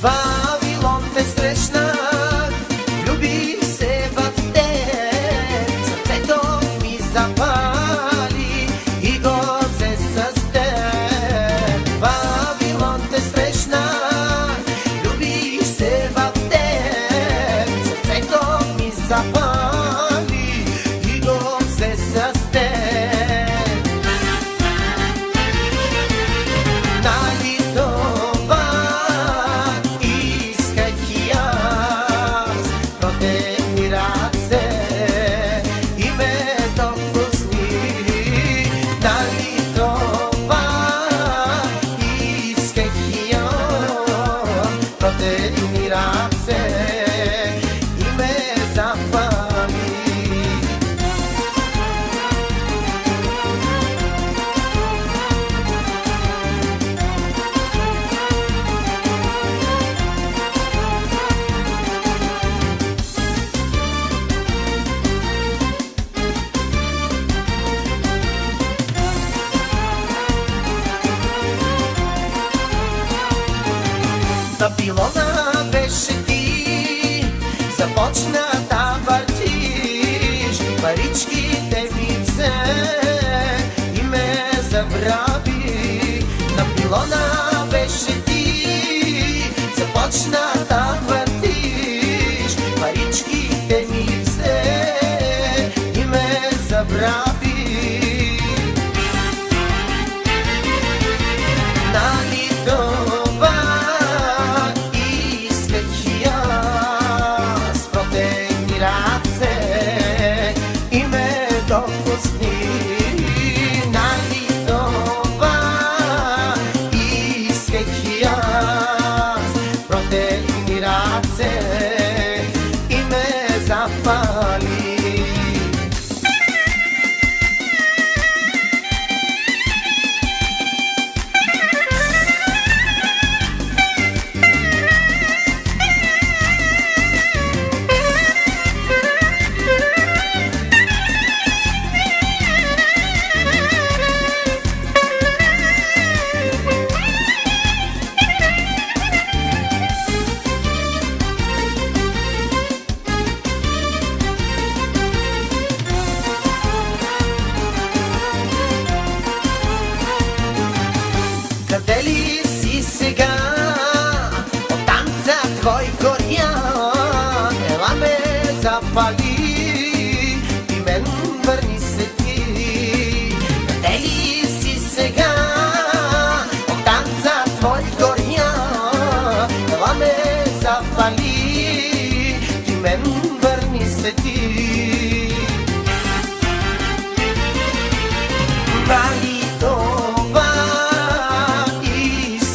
Bye. Вавилона беше ти. Започна needs πάλι τι με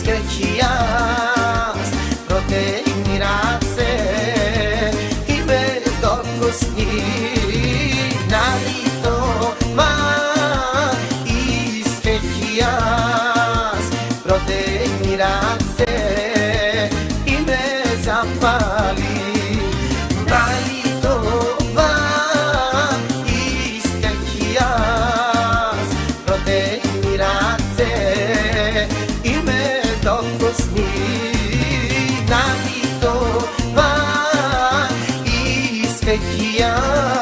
και πρώτε μοιράτσε είμαι το κοστί Νάλι το βάεις πρώτε μοιράτσε Yeah.